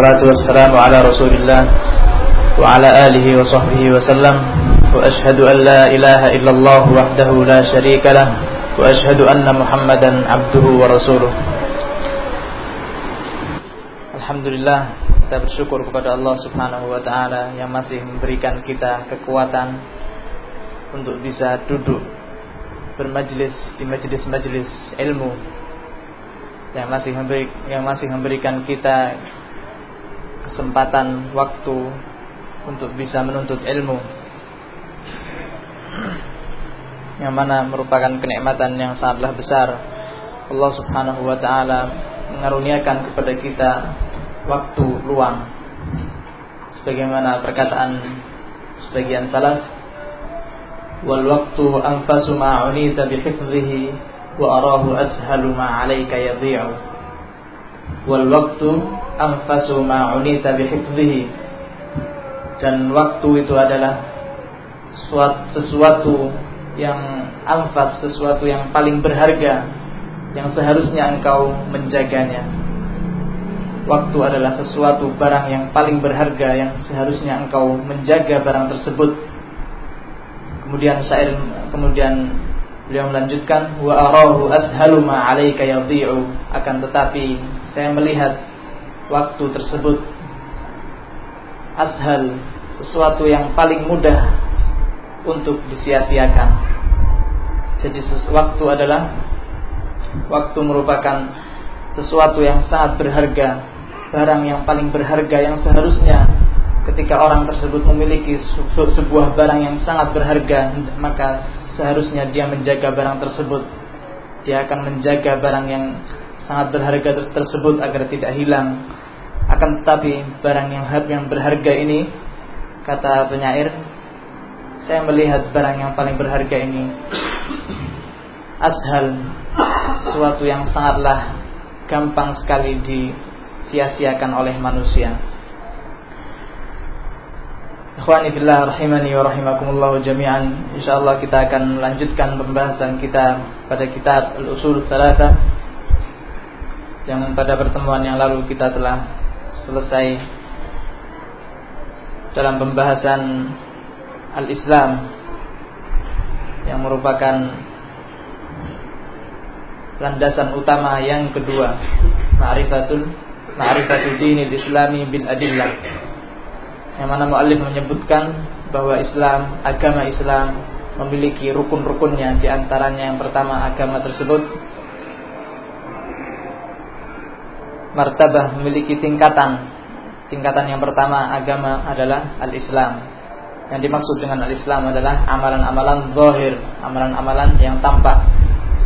والصلاه والسلام على رسول الله وعلى اله وصحبه وسلم واشهد ان لا اله الا الله وحده لا شريك له واشهد ان محمدا عبده ورسوله الحمد لله kita bersyukur kepada Allah Subhanahu wa taala yang masih memberikan kita kekuatan untuk bisa duduk bermajlis di majelis-majelis ilmu yang masih memberi, yang masih memberikan kita kesempatan waktu untuk bisa menuntut ilmu. Yang mana merupakan kenikmatan yang sangatlah besar. Allah Subhanahu wa taala mengaruniakan kepada kita waktu luang. Sebagaimana perkataan sebagian salaf wal waktu anfasu ma'unita bihifdhihi wa arahu ashalu ma 'alaika yadhi'u. Wal waktu anfasu ma 'unita bihifdhihi dan waktu itu adalah sesuatu yang anfas, sesuatu yang paling berharga yang seharusnya engkau menjaganya. Waktu adalah sesuatu barang yang paling berharga yang seharusnya engkau menjaga barang tersebut. Kemudian syair kemudian Beliau melanjutkan wa arahu ashalu ma yadhi'u akan tetapi saya melihat waktu tersebut ashal sesuatu yang paling mudah untuk disia-siakan. Jadi waktu adalah waktu merupakan sesuatu yang sangat berharga, barang yang paling berharga yang seharusnya ketika orang tersebut memiliki sebuah barang yang sangat berharga, maka seharusnya dia menjaga barang tersebut. Dia akan menjaga barang yang sangat berharga tersebut agar tidak hilang. Akan tetapi barang yang yang berharga ini kata penyair saya melihat barang yang paling berharga ini ashal suatu yang sangatlah gampang sekali disia-siakan oleh manusia. Ikhwani fillah rahimani wa rahimakumullah jami'an. Insyaallah kita akan melanjutkan pembahasan kita pada kitab Al-Usul Thalatha yang pada pertemuan yang lalu kita telah selesai dalam pembahasan Al-Islam yang merupakan landasan utama yang kedua, ma'rifatul ma'rifatul dinil islami bil adillah. Yang mana muallif menyebutkan bahwa Islam, agama Islam memiliki rukun-rukunnya di antaranya yang pertama agama tersebut martabah memiliki tingkatan. Tingkatan yang pertama agama adalah al-Islam. Yang dimaksud dengan al-Islam adalah amalan-amalan zahir, amalan-amalan yang tampak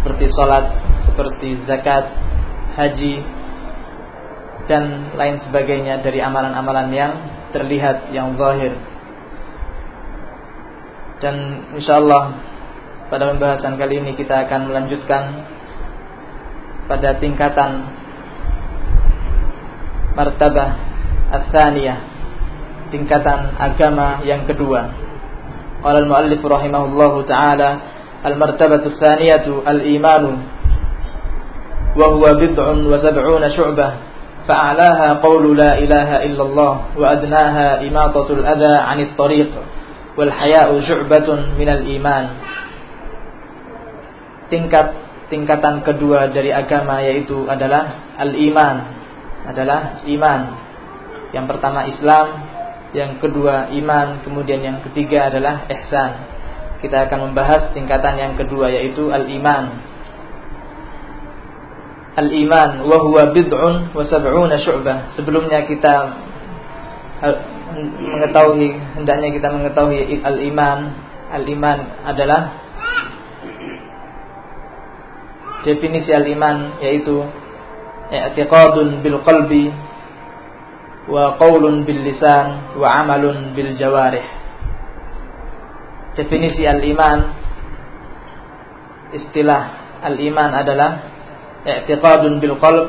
seperti salat, seperti zakat, haji dan lain sebagainya dari amalan-amalan yang terlihat yang zahir. Dan insyaallah pada pembahasan kali ini kita akan melanjutkan pada tingkatan martabah ats-tsaniyah, tingkatan agama yang kedua. Qala al-muallif rahimahullahu taala al-martabatu ats-tsaniyatu al-imanu wa huwa bid'un wa sab'una syu'bah فأعلاها قول لا إله إلا الله وأدناها إماطة الأذى عن الطريق والحياء شعبة من الإيمان tingkat tingkatan kedua dari agama yaitu adalah al-iman adalah iman yang pertama Islam yang kedua iman kemudian yang ketiga adalah ihsan kita akan membahas tingkatan yang kedua yaitu al-iman al-iman wa huwa bid'un wa sab'una syu'bah. Sebelumnya kita mengetahui hendaknya kita mengetahui al-iman. Al-iman adalah definisi al-iman yaitu i'tiqadun bil qalbi wa qaulun bil lisan wa amalun bil jawarih. Definisi al-iman istilah al-iman adalah i'tiqadun bil qalb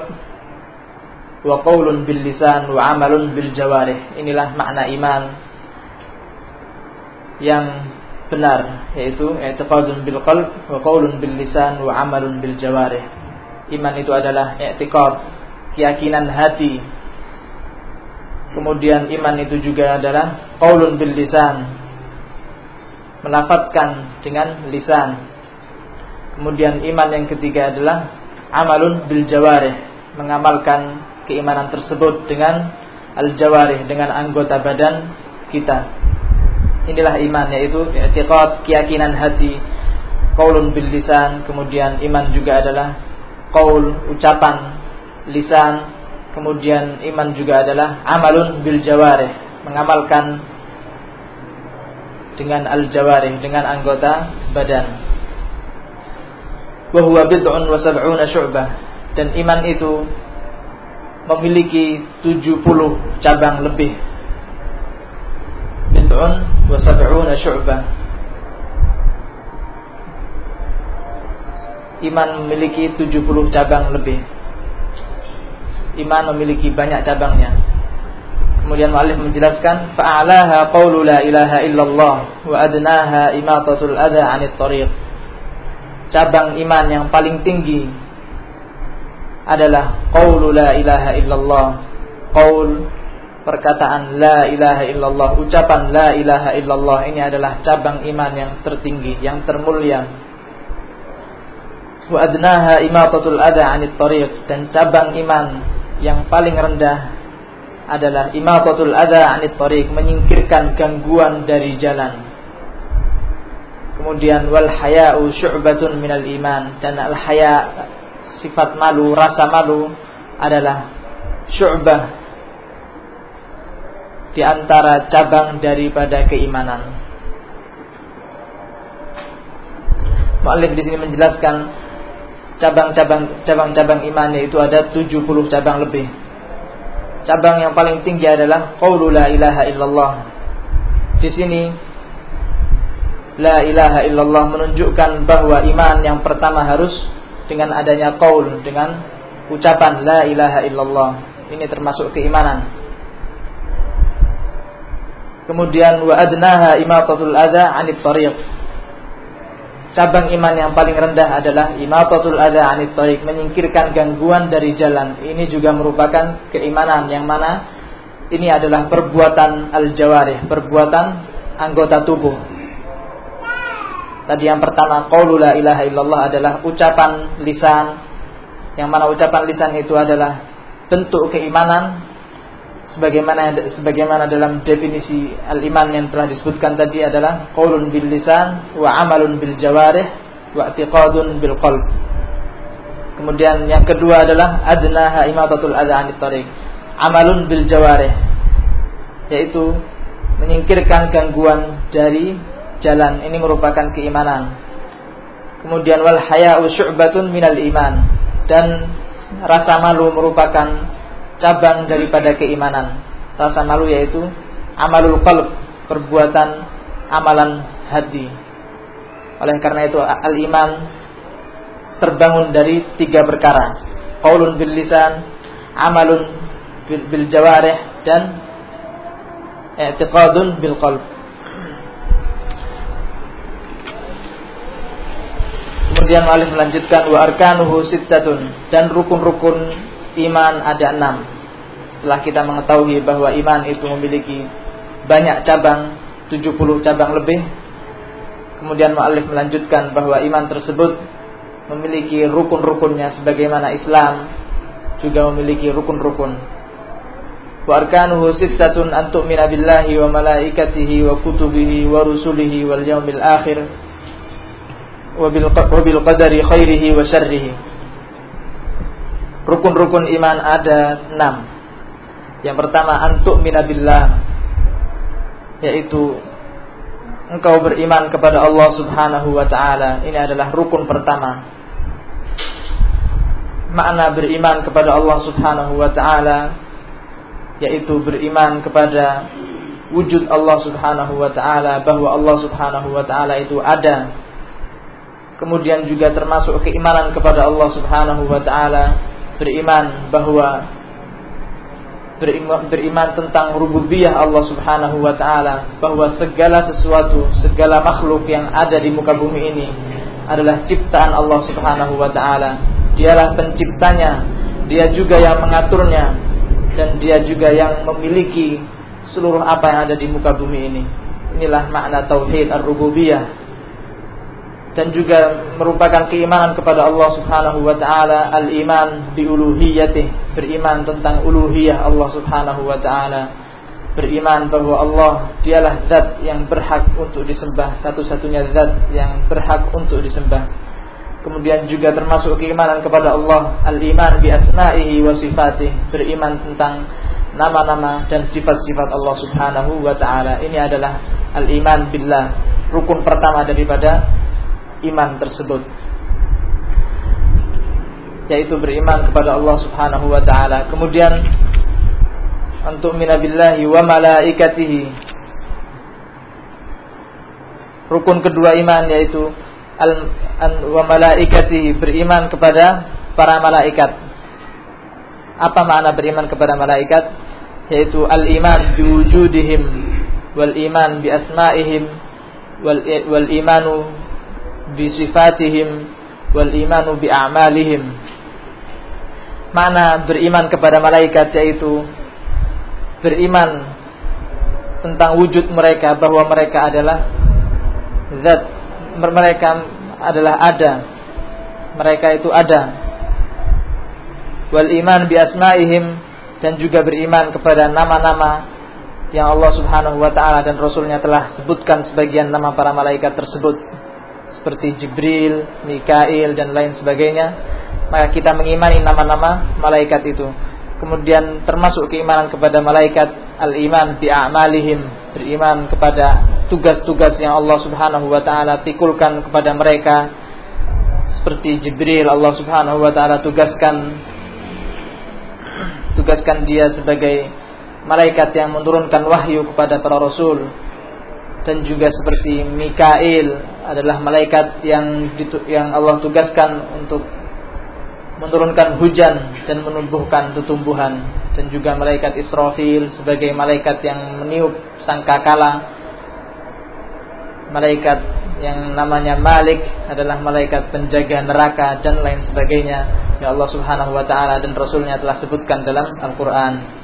wa qaulun bil lisan wa amalun bil jawarih. Inilah makna iman yang benar yaitu i'tiqadun bil qalb wa qaulun bil lisan wa amalun bil jawarih. Iman itu adalah i'tiqad, keyakinan hati Kemudian iman itu juga adalah qaulun bil lisan. Melafatkan dengan lisan. Kemudian iman yang ketiga adalah amalun bil jawarih, mengamalkan keimanan tersebut dengan al jawarih dengan anggota badan kita. Inilah iman yaitu i'tiqad, keyakinan hati, qaulun bil lisan, kemudian iman juga adalah qaul, ucapan lisan, Kemudian iman juga adalah amalun bil jawarih, mengamalkan dengan al jawarih, dengan anggota badan. Wa huwa bid'un wa sab'una syu'bah dan iman itu memiliki 70 cabang lebih. Bid'un wa sab'una syu'bah. Iman memiliki 70 cabang lebih iman memiliki banyak cabangnya. Kemudian muallif menjelaskan fa'alaha qawlu la ilaha illallah wa adnaha imatatul adha 'anit tariq. Cabang iman yang paling tinggi adalah qawlu la ilaha illallah. Qaul perkataan la ilaha illallah, ucapan la ilaha illallah ini adalah cabang iman yang tertinggi, yang termulia. Wa adnaha imatatul adha 'anit tariq dan cabang iman yang paling rendah adalah imatatul adha 'anit tariq, menyingkirkan gangguan dari jalan. Kemudian wal haya'u syu'batun minal iman dan al haya sifat malu, rasa malu adalah syu'bah di antara cabang daripada keimanan. Mu'allif di sini menjelaskan cabang-cabang cabang-cabang imannya itu ada 70 cabang lebih. Cabang yang paling tinggi adalah qaulu la ilaha illallah. Di sini la ilaha illallah menunjukkan bahwa iman yang pertama harus dengan adanya qaul dengan ucapan la ilaha illallah. Ini termasuk keimanan. Kemudian wa adnaha imatatul adha 'anit tariq cabang iman yang paling rendah adalah imatatul adha anit tariq, menyingkirkan gangguan dari jalan. Ini juga merupakan keimanan yang mana ini adalah perbuatan al-jawarih, perbuatan anggota tubuh. Tadi yang pertama qaulu la ilaha illallah adalah ucapan lisan yang mana ucapan lisan itu adalah bentuk keimanan sebagaimana sebagaimana dalam definisi al-iman yang telah disebutkan tadi adalah qaulun bil lisan wa amalun bil jawarih wa i'tiqadun bil qalb. Kemudian yang kedua adalah adnaha imatatul adha tariq. Amalun bil jawarih yaitu menyingkirkan gangguan dari jalan. Ini merupakan keimanan. Kemudian wal haya'u syu'batun minal iman dan rasa malu merupakan cabang daripada keimanan. Rasa malu yaitu amalul qalb, perbuatan amalan hati. Oleh karena itu al-iman terbangun dari tiga perkara. Qaulun bil lisan, amalun bil, jawarih dan i'tiqadun bil qalb. Kemudian Alif melanjutkan wa arkanuhu sittatun dan rukun-rukun iman ada enam. Setelah kita mengetahui bahwa iman itu memiliki banyak cabang, 70 cabang lebih. Kemudian Mu'alif melanjutkan bahwa iman tersebut memiliki rukun-rukunnya sebagaimana Islam juga memiliki rukun-rukun. Wa arkanuhu sittatun an tu'mina billahi wa malaikatihi wa kutubihi wa rusulihi wal yaumil akhir wa bil qadari Rukun-rukun iman ada enam. Yang pertama antuk minabillah yaitu engkau beriman kepada Allah Subhanahu wa taala. Ini adalah rukun pertama. Makna beriman kepada Allah Subhanahu wa taala yaitu beriman kepada wujud Allah Subhanahu wa taala bahwa Allah Subhanahu wa taala itu ada. Kemudian juga termasuk keimanan kepada Allah Subhanahu wa taala beriman bahwa beriman, beriman tentang rububiyah Allah Subhanahu wa taala bahwa segala sesuatu, segala makhluk yang ada di muka bumi ini adalah ciptaan Allah Subhanahu wa taala. Dialah penciptanya, dia juga yang mengaturnya dan dia juga yang memiliki seluruh apa yang ada di muka bumi ini. Inilah makna tauhid ar-rububiyah dan juga merupakan keimanan kepada Allah Subhanahu wa taala al-iman bi uluhiyatih beriman tentang uluhiyah Allah Subhanahu wa taala. Beriman bahwa Allah dialah zat yang berhak untuk disembah satu-satunya zat yang berhak untuk disembah. Kemudian juga termasuk keimanan kepada Allah al-iman bi asma'ihi wa sifatih beriman tentang nama-nama dan sifat-sifat Allah Subhanahu wa taala. Ini adalah al-iman billah rukun pertama daripada iman tersebut yaitu beriman kepada Allah Subhanahu wa taala. Kemudian untuk minabillahi wa malaikatihi. Rukun kedua iman yaitu al wa malaikatihi beriman kepada para malaikat. Apa makna beriman kepada malaikat? Yaitu al-iman biwujudihim wal iman bi asma'ihim wal wal imanu bisifatihim wal imanu bi a'malihim. Mana beriman kepada malaikat yaitu beriman tentang wujud mereka bahwa mereka adalah zat mereka adalah ada. Mereka itu ada. Wal iman bi asmaihim dan juga beriman kepada nama-nama yang Allah Subhanahu wa taala dan rasulnya telah sebutkan sebagian nama para malaikat tersebut seperti Jibril, Mikail dan lain sebagainya, maka kita mengimani nama-nama malaikat itu. Kemudian termasuk keimanan kepada malaikat al-iman bi a'malihim, beriman kepada tugas-tugas yang Allah Subhanahu wa taala pikulkan kepada mereka. Seperti Jibril Allah Subhanahu wa taala tugaskan tugaskan dia sebagai malaikat yang menurunkan wahyu kepada para rasul dan juga seperti Mikail adalah malaikat yang yang Allah tugaskan untuk menurunkan hujan dan menumbuhkan tumbuhan. Dan juga malaikat Israfil sebagai malaikat yang meniup sangkakala. Malaikat yang namanya Malik adalah malaikat penjaga neraka dan lain sebagainya. Yang Allah Subhanahu wa taala dan rasulnya telah sebutkan dalam Al-Qur'an.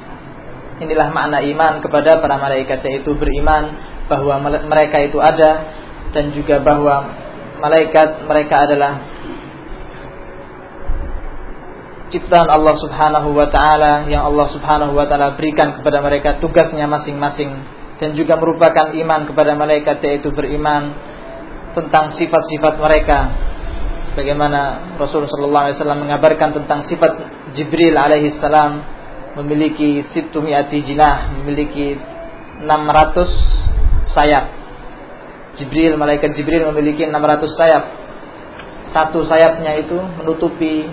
Inilah makna iman kepada para malaikat yaitu beriman bahwa mereka itu ada dan juga bahwa malaikat mereka adalah ciptaan Allah Subhanahu wa taala yang Allah Subhanahu wa taala berikan kepada mereka tugasnya masing-masing dan juga merupakan iman kepada malaikat yaitu beriman tentang sifat-sifat mereka sebagaimana Rasulullah sallallahu alaihi wasallam mengabarkan tentang sifat Jibril alaihi salam memiliki situ mi'ati jinah memiliki 600 sayap. Jibril, malaikat Jibril memiliki 600 sayap. Satu sayapnya itu menutupi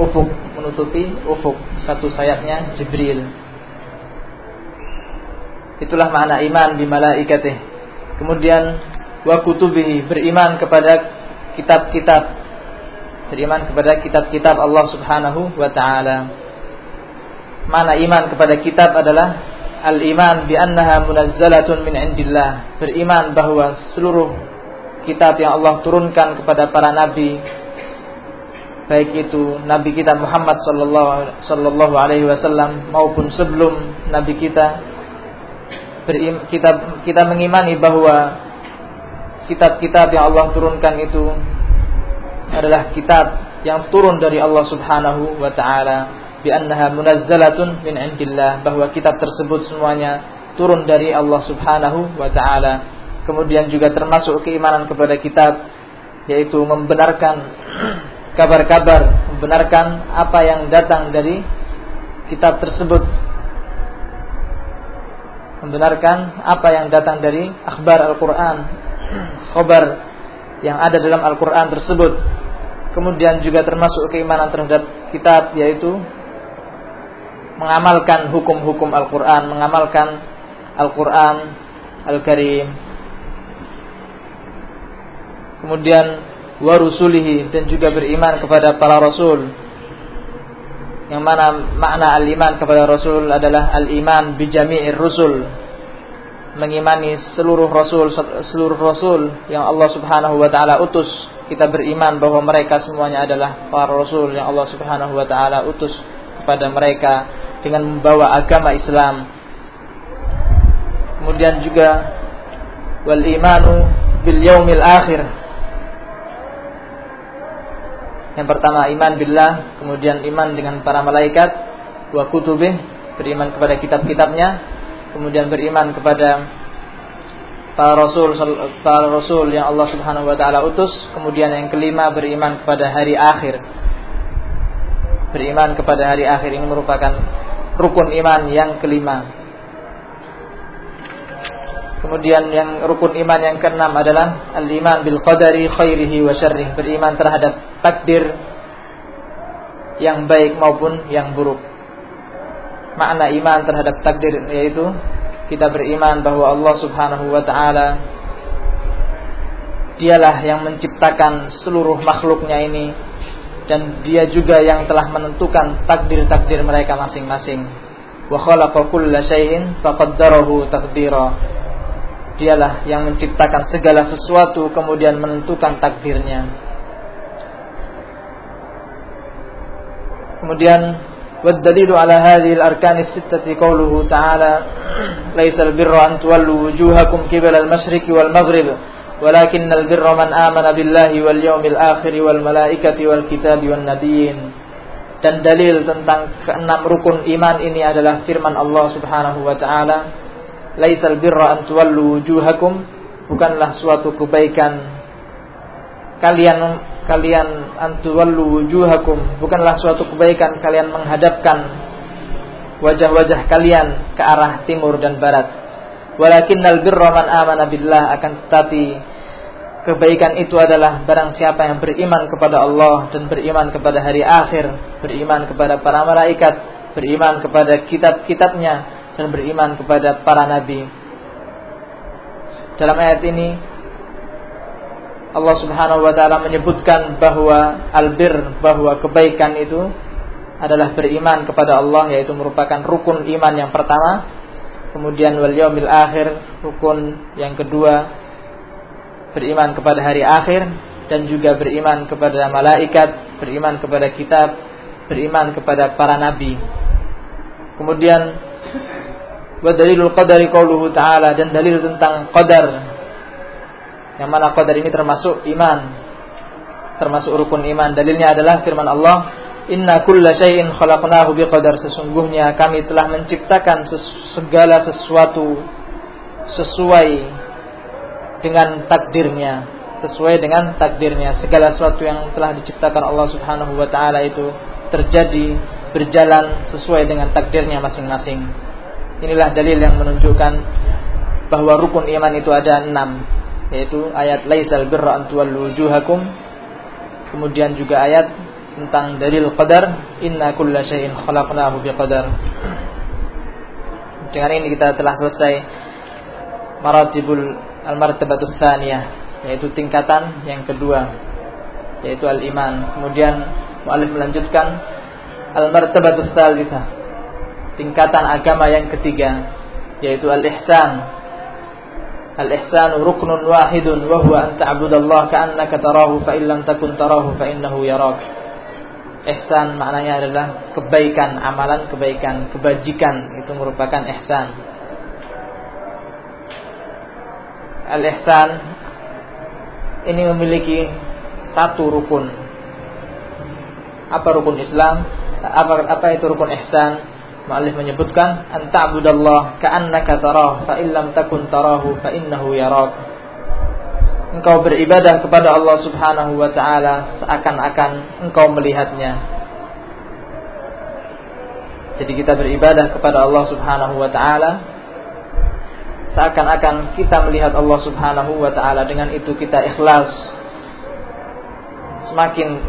ufuk, menutupi ufuk. Satu sayapnya Jibril. Itulah makna iman di malaikatih. Kemudian wa kutubihi, beriman kepada kitab-kitab. Beriman kepada kitab-kitab Allah Subhanahu wa taala. Mana iman kepada kitab adalah al-iman bi annaha munazzalatun min indillah. Beriman bahwa seluruh kitab yang Allah turunkan kepada para nabi baik itu nabi kita Muhammad sallallahu alaihi wasallam maupun sebelum nabi kita kita kita mengimani bahwa kitab-kitab yang Allah turunkan itu adalah kitab yang turun dari Allah Subhanahu wa taala bi annaha munazzalatun min indillah bahwa kitab tersebut semuanya turun dari Allah Subhanahu wa taala. Kemudian juga termasuk keimanan kepada kitab yaitu membenarkan kabar-kabar, membenarkan apa yang datang dari kitab tersebut. Membenarkan apa yang datang dari akhbar Al-Qur'an, khabar yang ada dalam Al-Qur'an tersebut. Kemudian juga termasuk keimanan terhadap kitab yaitu mengamalkan hukum-hukum Al-Quran, mengamalkan Al-Quran Al-Karim. Kemudian warusulihi dan juga beriman kepada para rasul. Yang mana makna al-iman kepada rasul adalah al-iman bijami'ir rusul. Mengimani seluruh rasul seluruh rasul yang Allah Subhanahu wa taala utus. Kita beriman bahwa mereka semuanya adalah para rasul yang Allah Subhanahu wa taala utus kepada mereka dengan membawa agama Islam. Kemudian juga wal imanu bil yaumil akhir. Yang pertama iman billah, kemudian iman dengan para malaikat, wa kutubih, beriman kepada kitab-kitabnya, kemudian beriman kepada para rasul para rasul yang Allah Subhanahu wa taala utus, kemudian yang kelima beriman kepada hari akhir. Beriman kepada hari akhir ini merupakan rukun iman yang kelima. Kemudian yang rukun iman yang keenam adalah al-iman bil qadari khairihi wa syarrih, beriman terhadap takdir yang baik maupun yang buruk. Makna iman terhadap takdir yaitu kita beriman bahwa Allah Subhanahu wa taala dialah yang menciptakan seluruh makhluknya ini dan dia juga yang telah menentukan takdir-takdir mereka masing-masing. Wa khalaqa kulla syai'in faqaddarahu taqdira. Dialah yang menciptakan segala sesuatu kemudian menentukan takdirnya. Kemudian والدليل على هذه الأركان الستة قوله تعالى ليس البر أن تولوا وجوهكم قبل المشرق والمغرب ولكن البر من آمن بالله واليوم الآخر والملائكة والكتاب والنبيين dan dalil tentang keenam rukun iman ini adalah firman Allah Subhanahu wa taala laisal birra an tuwallu wujuhakum bukanlah suatu kebaikan kalian kalian antuwallu wujuhakum bukanlah suatu kebaikan kalian menghadapkan wajah-wajah kalian ke arah timur dan barat walakinnal birra man amana billah akan tetapi kebaikan itu adalah barang siapa yang beriman kepada Allah dan beriman kepada hari akhir beriman kepada para malaikat beriman kepada kitab-kitabnya dan beriman kepada para nabi dalam ayat ini Allah Subhanahu wa taala menyebutkan bahwa albir bahwa kebaikan itu adalah beriman kepada Allah yaitu merupakan rukun iman yang pertama. Kemudian wal yaumil akhir rukun yang kedua beriman kepada hari akhir dan juga beriman kepada malaikat, beriman kepada kitab, beriman kepada para nabi. Kemudian wa dalilul qadari qauluhu ta'ala dan dalil tentang qadar. Yang mana qadar ini termasuk iman termasuk rukun iman. Dalilnya adalah firman Allah inna kulla syai'in khalaqnahu biqadar. Sesungguhnya kami telah menciptakan segala sesuatu sesuai dengan takdirnya sesuai dengan takdirnya. Segala sesuatu yang telah diciptakan Allah Subhanahu wa taala itu terjadi berjalan sesuai dengan takdirnya masing-masing. Inilah dalil yang menunjukkan bahwa rukun iman itu ada enam yaitu ayat laisal birra an wujuhakum. Kemudian juga ayat tentang dalil qadar inna kulla syai'in khalaqnahu biqadar. Dengan ini kita telah selesai maratibul al-martabatus tsaniyah yaitu tingkatan yang kedua yaitu al-iman kemudian muallif melanjutkan al-martabatus tsalitsah tingkatan agama yang ketiga yaitu al-ihsan Al-ihsanu ruknun wahidun wa huwa an ta'budallaha ka'annaka tarahu fa illam takun tarahu fa innahu yarak. Ihsan maknanya adalah kebaikan, amalan kebaikan, kebajikan itu merupakan ihsan. Al-ihsan ini memiliki satu rukun. Apa rukun Islam? Apa apa itu rukun ihsan? Mu'alif menyebutkan anta'budallah ka'annaka tarah fa illam takun tarahu fa innahu yarak. Engkau beribadah kepada Allah Subhanahu wa taala seakan-akan engkau melihatnya. Jadi kita beribadah kepada Allah Subhanahu wa taala seakan-akan kita melihat Allah Subhanahu wa taala dengan itu kita ikhlas. Semakin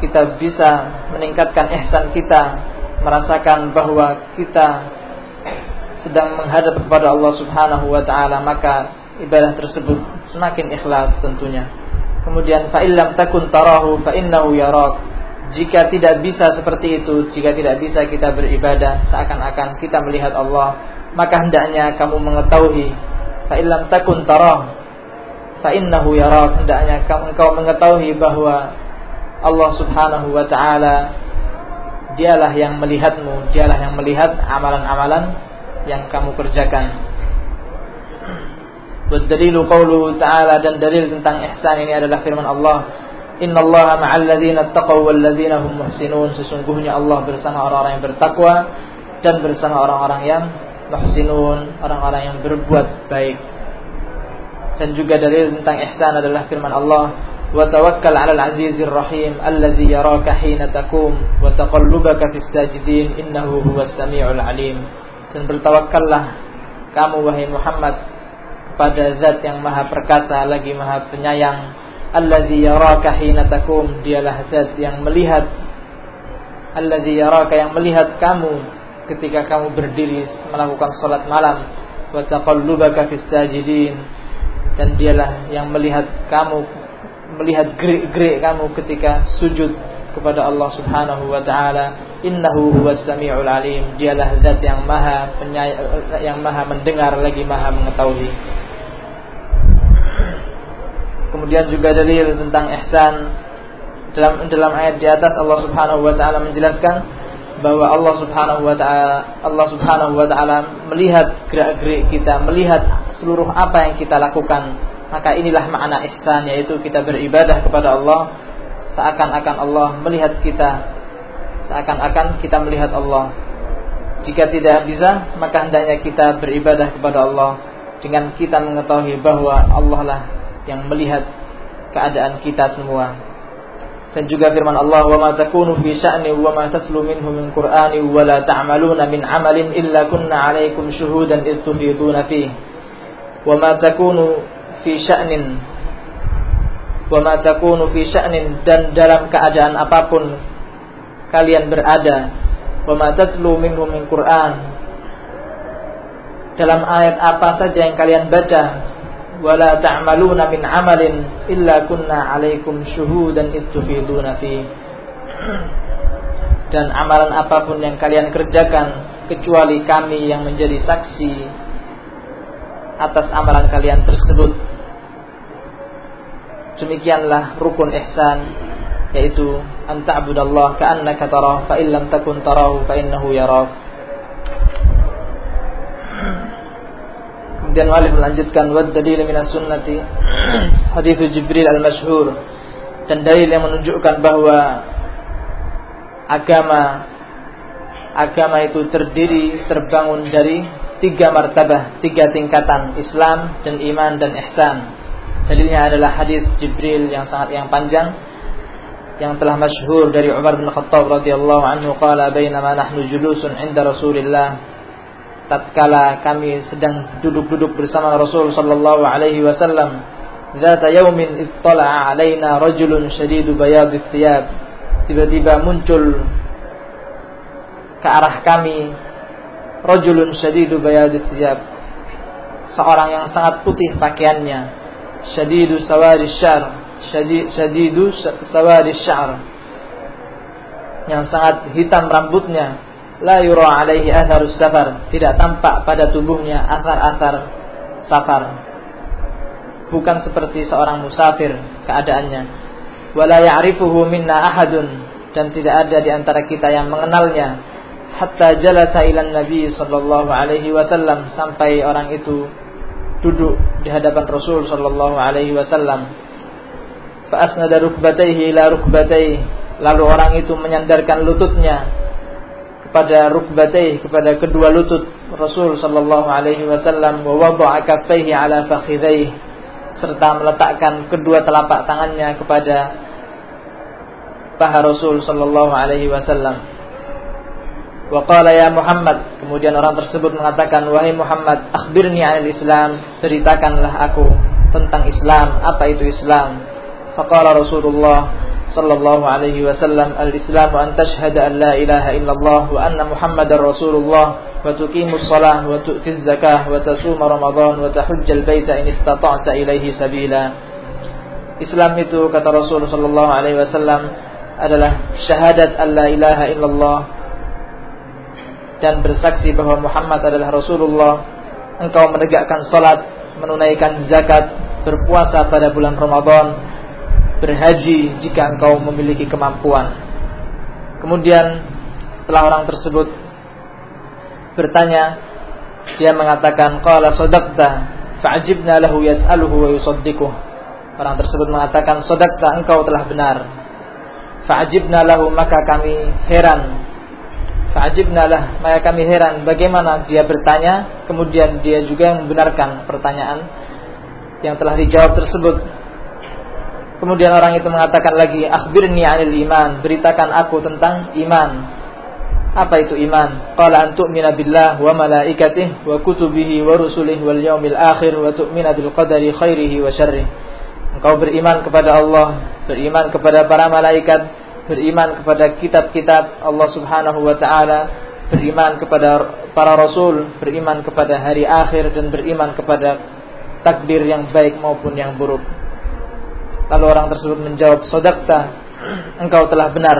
kita bisa meningkatkan ihsan kita merasakan bahwa kita sedang menghadap kepada Allah Subhanahu wa taala maka ibadah tersebut semakin ikhlas tentunya. Kemudian fa illam takun tarahu fa innahu yarak. Jika tidak bisa seperti itu, jika tidak bisa kita beribadah seakan-akan kita melihat Allah, maka hendaknya kamu mengetahui fa illam takun tarah fa innahu yarak. Hendaknya engkau mengetahui bahwa Allah Subhanahu wa taala dialah yang melihatmu, dialah yang melihat amalan-amalan yang kamu kerjakan. Berdalilu qawluhu ta'ala dan dalil tentang ihsan ini adalah firman Allah Innallaha ma'al ladzina attaqaw wal ladzina hum muhsinun. Sesungguhnya Allah bersama orang-orang yang bertakwa dan bersama orang-orang yang muhsinun, orang-orang yang berbuat baik. Dan juga dalil tentang ihsan adalah firman Allah, "Wa tawakkal 'alal 'azizir rahim alladzi yaraka hina taqum wa taqallubaka fis sajidin innahu huwas samiul 'alim." Dan bertawakkallah kamu wahai Muhammad pada zat yang maha perkasa lagi maha penyayang alladzi yaraka hina takum. Dialah zat yang melihat. Alladzi yaraka yang melihat kamu ketika kamu berdiri melakukan salat malam. Wa taqallubaka fis dan dialah yang melihat kamu melihat gerik-gerik kamu ketika sujud kepada Allah Subhanahu wa taala. Innahu huwas samiul alim. Dialah zat yang maha penyay yang maha mendengar lagi maha mengetahui kemudian juga dalil tentang ihsan. Dalam dalam ayat di atas Allah Subhanahu wa taala menjelaskan bahwa Allah Subhanahu wa taala Allah Subhanahu wa taala melihat gerak-gerik kita melihat seluruh apa yang kita lakukan. Maka inilah makna ihsan yaitu kita beribadah kepada Allah. Seakan-akan Allah melihat kita. Seakan-akan kita melihat Allah. Jika tidak bisa maka hendaknya kita beribadah kepada Allah dengan kita mengetahui bahwa Allah lah yang melihat keadaan kita semua. Dan juga firman Allah wa ma takunu fi sya'ni wa ma tatlu minhu min qur'ani wa la ta'maluna min 'amalin illa kunna 'alaykum syuhudan id tufiduna fihi wa ma takunu fi sya'nin wa ma takunu fi sya'nin dan dalam keadaan apa pun kalian berada wa ma tatlu minhu min Qur'an dalam ayat apa saja yang kalian baca wala ta'maluna min amalin illa kunna 'alaikum syuhudan ittufiduna fi dan amalan apa pun yang kalian kerjakan kecuali kami yang menjadi saksi atas amalan kalian tersebut Demikianlah rukun ihsan yaitu an ta'budallah ka'annaka tarah fa illam takun tarahu fa innahu yarak. Kemudian Walid melanjutkan wad dalil min sunnati hadis Jibril al-masyhur dan dalil yang menunjukkan bahwa agama agama itu terdiri terbangun dari tiga martabah, tiga tingkatan Islam dan iman dan ihsan. Dalilnya adalah hadis Jibril yang sangat yang panjang yang telah masyhur dari Umar bin Khattab radhiyallahu anhu qala bainama nahnu julusun 'inda Rasulillah tatkala kami sedang duduk-duduk bersama Rasul sallallahu alaihi wasallam dzata yaumin ittala'a alaina rajulun shadidu bayadith thiyab. Tiba-tiba muncul ke arah kami rajulun shadidu bayadith thiyab. Seorang yang sangat putih pakaiannya syadidu sawari syar. Syadidu sawari syar. Yang sangat hitam rambutnya la yura alaihi atharus safar. Tidak tampak pada tubuhnya asar-asar safar. Bukan seperti seorang musafir keadaannya. Wala ya'rifuhu minna ahadun. Dan tidak ada di antara kita yang mengenalnya. Hatta jalasa ila nabi sallallahu alaihi wasallam. Sampai orang itu duduk di hadapan Rasul sallallahu alaihi wasallam. Fa asnada rukbatayhi ila rukbatayhi. Lalu orang itu menyandarkan lututnya kepada rukbatayhi kepada kedua lutut Rasul sallallahu alaihi wasallam wa wada'a kaffayhi ala fakhidhayhi serta meletakkan kedua telapak tangannya kepada paha Rasul sallallahu alaihi wasallam. Wa qala ya Muhammad Kemudian orang tersebut mengatakan Wahai Muhammad Akhbirni anil Islam Ceritakanlah aku tentang Islam Apa itu Islam Faqala Rasulullah Sallallahu alaihi wasallam Al-Islamu an tashhada an la ilaha illallah Wa anna Muhammadar Rasulullah Wa tuqimus salah Wa tu'tiz zakah Wa tasuma Ramadan Wa tahujjal baita in istata'ta ilaihi sabila. Islam itu kata Rasul Sallallahu alaihi wasallam Adalah syahadat an la ilaha illallah. Dan bersaksi bahwa Muhammad adalah Rasulullah, engkau menegakkan salat, menunaikan zakat, berpuasa pada bulan Ramadan, berhaji jika engkau memiliki kemampuan. Kemudian setelah orang tersebut bertanya dia mengatakan qala sadaqta fa'ajibna lahu yas'aluhu wa yusaddiquh. Orang tersebut mengatakan sadaqta engkau telah benar. Fa'ajibna lahu maka kami heran. Fa'ajibna lah maka kami heran. Bagaimana dia bertanya kemudian dia juga yang membenarkan pertanyaan yang telah dijawab tersebut kemudian orang itu mengatakan lagi akhbirni 'anil iman. Beritakan aku tentang iman. Apa itu iman? Qala an tu'mina billah wa malaikatihi wa kutubihi wa rusulihi wal yaumil akhir wa tu'mina bil qadari khairihi wa syarrihi. Engkau beriman kepada Allah beriman kepada para malaikat beriman kepada kitab-kitab Allah Subhanahu wa taala, beriman kepada para rasul, beriman kepada hari akhir dan beriman kepada takdir yang baik maupun yang buruk. Lalu orang tersebut menjawab, "Shadaqta, engkau telah benar."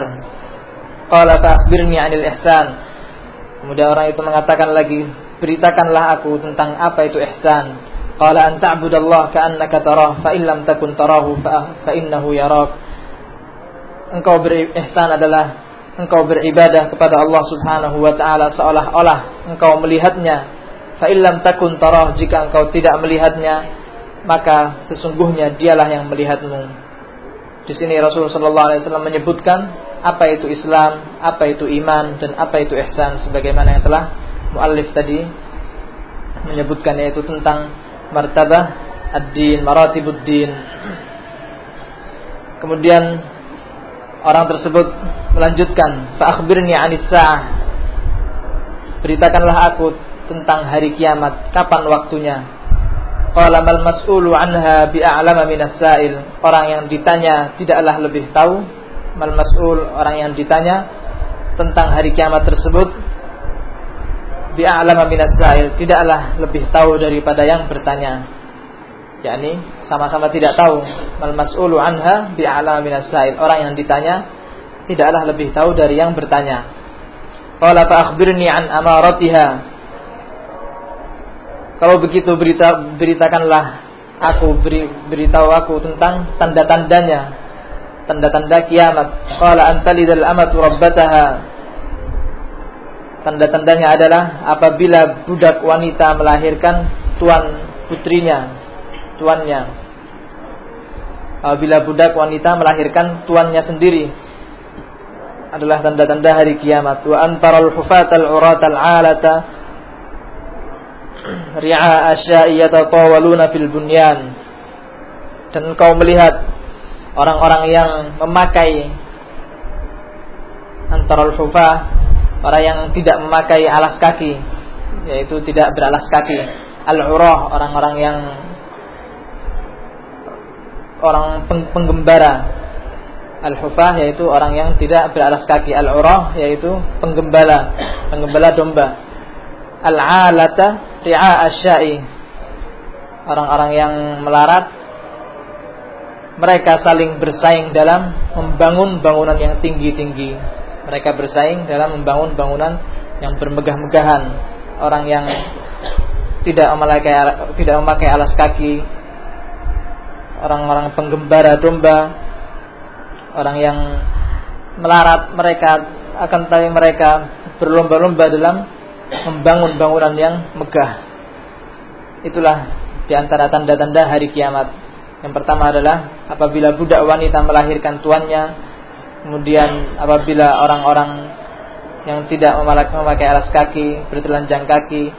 Qala fa akhbirni 'anil ihsan. Kemudian orang itu mengatakan lagi, "Beritakanlah aku tentang apa itu ihsan." Qala an ta'budallaha ka'annaka tarah fa in lam takun tarahu fa innahu yarak engkau berihsan adalah engkau beribadah kepada Allah Subhanahu wa taala seolah-olah engkau melihatnya. Fa illam takun tarah jika engkau tidak melihatnya, maka sesungguhnya dialah yang melihatmu. Di sini Rasulullah wasallam menyebutkan apa itu Islam, apa itu iman dan apa itu ihsan sebagaimana yang telah muallif tadi menyebutkan yaitu tentang martabah ad-din, maratibud-din. Kemudian Orang tersebut melanjutkan, "Fa'akhbirni 'anis sa'ah." Beritakanlah aku tentang hari kiamat, kapan waktunya. Qala mas'ulu 'anha bi'a'lama minas sa'il. Orang yang ditanya tidaklah lebih tahu. Mal mas'ul orang yang ditanya tentang hari kiamat tersebut bi'a'lama minas sa'il, tidaklah lebih tahu daripada yang bertanya. Yakni sama-sama tidak tahu. Mal mas'ulu anha bi'ala minas sa'il. Orang yang ditanya tidaklah lebih tahu dari yang bertanya. Qala fa akhbirni an amaratiha kalau begitu berita beritakanlah aku beri, beritahu aku tentang tanda-tandanya tanda-tanda kiamat qala antalidal amatu rabbataha tanda-tandanya adalah apabila budak wanita melahirkan tuan putrinya tuannya. Apabila budak wanita melahirkan tuannya sendiri adalah tanda-tanda hari kiamat. Wa antaral hufatal uratal alata ri'a asya'i yatatawaluna fil bunyan. Dan engkau melihat orang-orang yang memakai antaral hufah orang yang tidak memakai alas kaki yaitu tidak beralas kaki. Al-urah orang-orang yang orang penggembara. Al-hufah yaitu orang yang tidak beralas kaki. Al-urah yaitu penggembala. Penggembala domba Al-alata ri'a asyai. Orang-orang yang melarat Mereka saling bersaing dalam Membangun bangunan yang tinggi-tinggi. Mereka bersaing dalam membangun bangunan Yang bermegah-megahan. Orang yang tidak memakai tidak memakai alas kaki. Orang-orang penggembara domba, orang yang melarat mereka akan tapi mereka berlomba-lomba dalam membangun bangunan yang megah. Itulah di antara tanda-tanda hari kiamat. Yang pertama adalah apabila budak wanita melahirkan tuannya, kemudian apabila orang-orang yang tidak memakai alas kaki, bertelanjang kaki,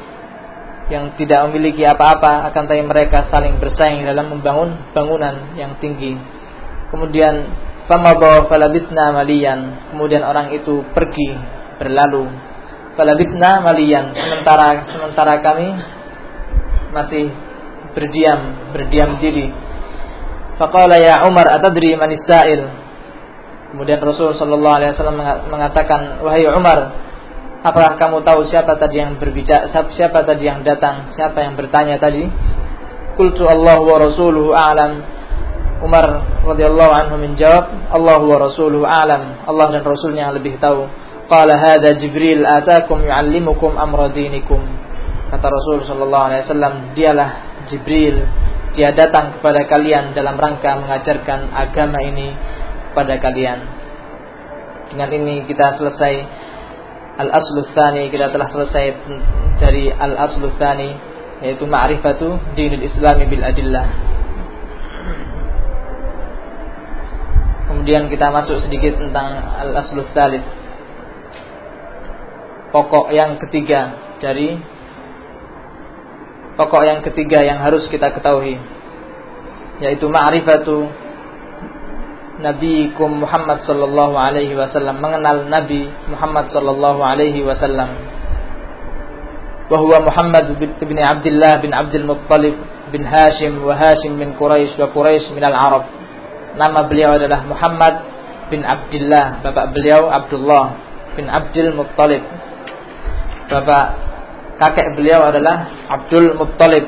yang tidak memiliki apa-apa akan tapi mereka saling bersaing dalam membangun bangunan yang tinggi. Kemudian famaba falabitna malian. Kemudian orang itu pergi berlalu. Falabitna malian. Sementara sementara kami masih berdiam, berdiam diri. Faqala ya Umar atadri man Kemudian Rasul sallallahu alaihi wasallam mengatakan, "Wahai Umar, Apakah kamu tahu siapa tadi yang berbicara, siapa tadi yang datang, siapa yang bertanya tadi? Qultu Allah wa rasuluhu a'lam. Umar radhiyallahu anhu menjawab, Allah wa rasuluhu a'lam. Allah dan rasulnya lebih tahu. Qala hadha Jibril atakum yu'allimukum amra dinikum. Kata Rasul sallallahu alaihi wasallam, dialah Jibril. Dia datang kepada kalian dalam rangka mengajarkan agama ini kepada kalian. Dengan ini kita selesai al-aslu tsani kita telah selesai dari al-aslu tsani yaitu ma'rifatu dinul islami bil adillah kemudian kita masuk sedikit tentang al-aslu pokok yang ketiga dari pokok yang ketiga yang harus kita ketahui yaitu ma'rifatu nabiikum Muhammad sallallahu alaihi wasallam mengenal nabi Muhammad sallallahu alaihi wasallam. Bahwa Muhammad bin Abdullah bin Abdul Muttalib bin Hashim wa Hashim min Quraisy wa Quraisy min al-Arab. Nama beliau adalah Muhammad bin Abdullah bapak beliau Abdullah bin Abdul Muttalib. Bapak kakek beliau adalah Abdul Muttalib.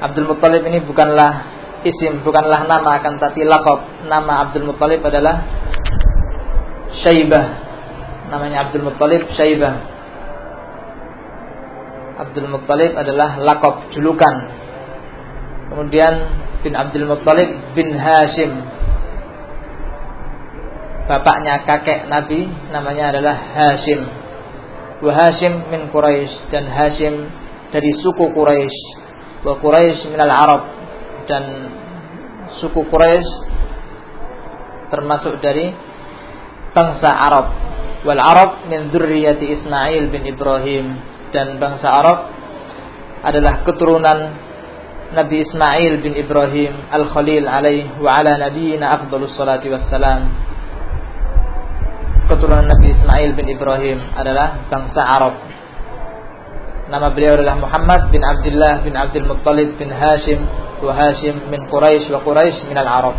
Abdul Muttalib ini bukanlah isim bukanlah nama akan tapi lakop nama Abdul Muttalib adalah Syaibah. Namanya Abdul Muttalib Syaibah. Abdul Muttalib adalah lakop julukan. Kemudian bin Abdul Muttalib bin Hashim. Bapaknya kakek Nabi namanya adalah Hashim wa Hashim min Quraisy dan Hashim dari suku Quraisy wa Quraisy minal Arab dan suku Quraisy termasuk dari bangsa Arab. Wal Arab min dzurriyyati Ismail bin Ibrahim dan bangsa Arab adalah keturunan Nabi Ismail bin Ibrahim Al-Khalil alaih wa ala nabiyina afdalus salati wassalam keturunan Nabi Ismail bin Ibrahim adalah bangsa Arab Nama beliau adalah Muhammad bin Abdullah bin Abdul Muttalib bin Hashim wa Hashim min Quraisy wa Quraisy min al-Arab.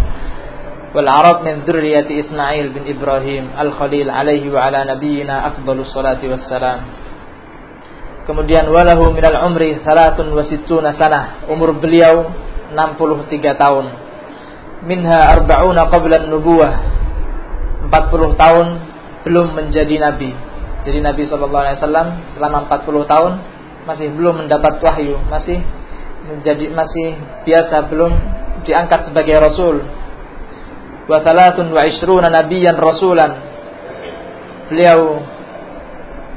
Wal Arab min dzurriyyati Ismail bin Ibrahim al-Khalil alaihi wa ala nabiyyina afdhalus salati wassalam. Kemudian walahu minal umri salatun wa sittuna sanah. Umur beliau 63 tahun. Minha arba'una qabla nubuwah. 40 tahun belum menjadi nabi. Jadi Nabi SAW selama 40 tahun masih belum mendapat wahyu, masih menjadi masih biasa belum diangkat sebagai rasul. Wa thalathun wa ishruna nabiyyan rasulan. Beliau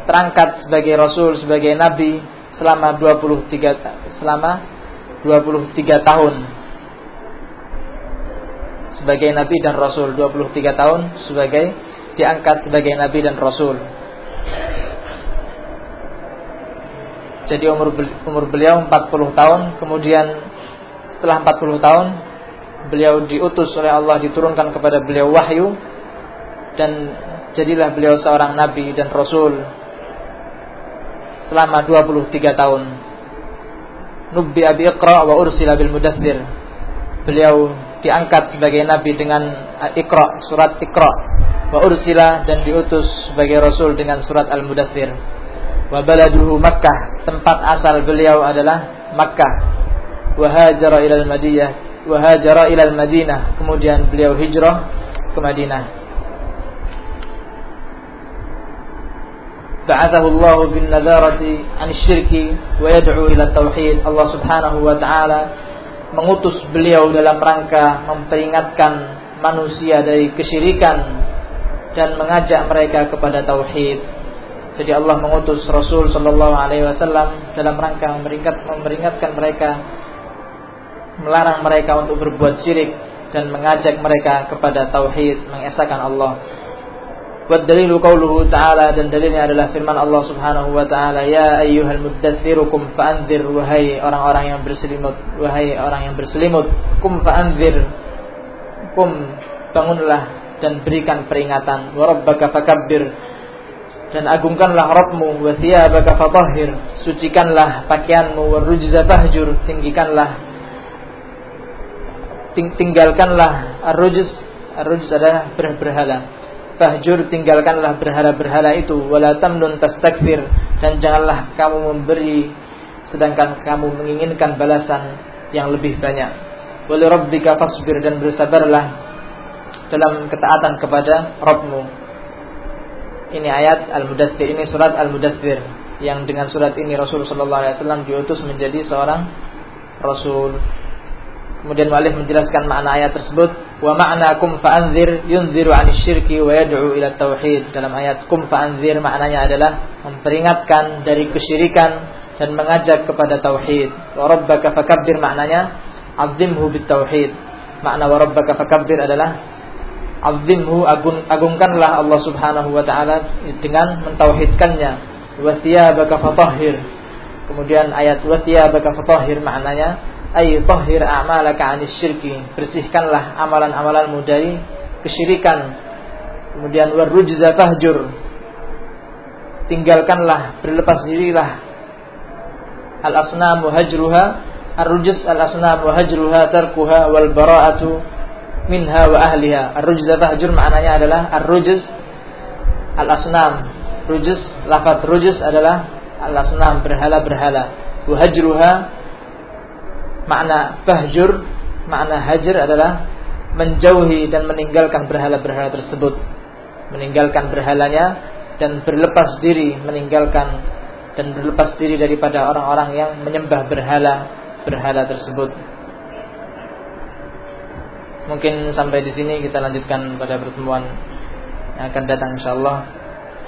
terangkat sebagai rasul, sebagai nabi selama 23 selama 23 tahun. Sebagai nabi dan rasul 23 tahun sebagai diangkat sebagai nabi dan rasul. Jadi umur umur beliau 40 tahun, kemudian setelah 40 tahun beliau diutus oleh Allah diturunkan kepada beliau wahyu dan jadilah beliau seorang nabi dan rasul selama 23 tahun. Nubbi abi Iqra wa ursila bil mudaththir. Beliau diangkat sebagai nabi dengan Iqra, surat Iqra. Wa ursila dan diutus sebagai rasul dengan surat Al-Mudaththir. Wa baladuhu Makkah tempat asal beliau adalah Makkah. Wa hajara ila al-Madinah wa hajara ila al-Madinah kemudian beliau hijrah ke Madinah. Bin nadharati an syirki wa yad'u ila tauhid Allah Subhanahu wa taala mengutus beliau dalam rangka memperingatkan manusia dari kesyirikan dan mengajak mereka kepada tauhid jadi Allah mengutus Rasul Shallallahu Alaihi Wasallam dalam rangka memperingat, memperingatkan mereka, melarang mereka untuk berbuat syirik dan mengajak mereka kepada tauhid, mengesahkan Allah. Buat dalilu qauluhu ta'ala dan dalilnya adalah firman Allah Subhanahu wa taala, "Ya ayyuhal muddatsirukum fa'anzir wahai orang-orang yang berselimut, wahai orang yang berselimut, kum fa'anzir." Kum bangunlah dan berikan peringatan, wa rabbaka fakabbir. Dan agungkanlah Rabbmu wa thiyabaka fatahhir. Sucikanlah pakaianmu wa rujza fahjur. Tinggikanlah ting tinggalkanlah ar-rujz. Adalah berhala fahjur tinggalkanlah berhala-berhala itu. Wala tamnun tastakfir. Dan janganlah kamu memberi sedangkan kamu menginginkan balasan yang lebih banyak. Wali rabbika fasbir dan bersabarlah dalam ketaatan kepada Rabbmu ini ayat Al-Mudathir, ini surat Al-Mudathir yang dengan surat ini Rasul sallallahu alaihi wasallam diutus menjadi seorang rasul. Kemudian Walid menjelaskan makna ayat tersebut Wa ma'na kum fa'anzir yunziru 'anil syirki wa yad'u ila tauhid. Dalam ayat kum fa'anzir maknanya adalah memperingatkan dari kesyirikan dan mengajak kepada tauhid. Wa rabbaka fakabbir maknanya azimhu bit tauhid. Makna wa rabbaka fakabbir adalah azimhu agung, agungkanlah Allah Subhanahu wa taala dengan mentauhidkannya. Wa thiyabaka fatahhir. Kemudian ayat wa thiyabaka fatahhir maknanya ay tahhir a'malaka 'anis syirki. Bersihkanlah amalan-amalanmu dari kesyirikan. Kemudian warujza fahjur. Tinggalkanlah, berlepas dirilah. Al-asnamu hajruha, ar-rujuz al-asnamu hajruha tarkuha wal bara'atu minha wa ahliha. Ar-rujza fahjur maknanya adalah ar-rujuz al-asnam. Rujuz, lafaz rujuz adalah al-asnam, berhala-berhala. Wa hajruha makna fahjur, makna hajar adalah menjauhi dan meninggalkan berhala-berhala tersebut. Meninggalkan berhalanya dan berlepas diri meninggalkan dan berlepas diri daripada orang-orang yang menyembah berhala berhala tersebut. Mungkin sampai di sini kita lanjutkan pada pertemuan yang akan datang insyaallah.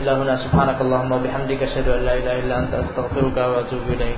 Ilahuna subhanakallahumma bihamdika asyhadu an la ilaha illa anta astaghfiruka wa atubu ilaik.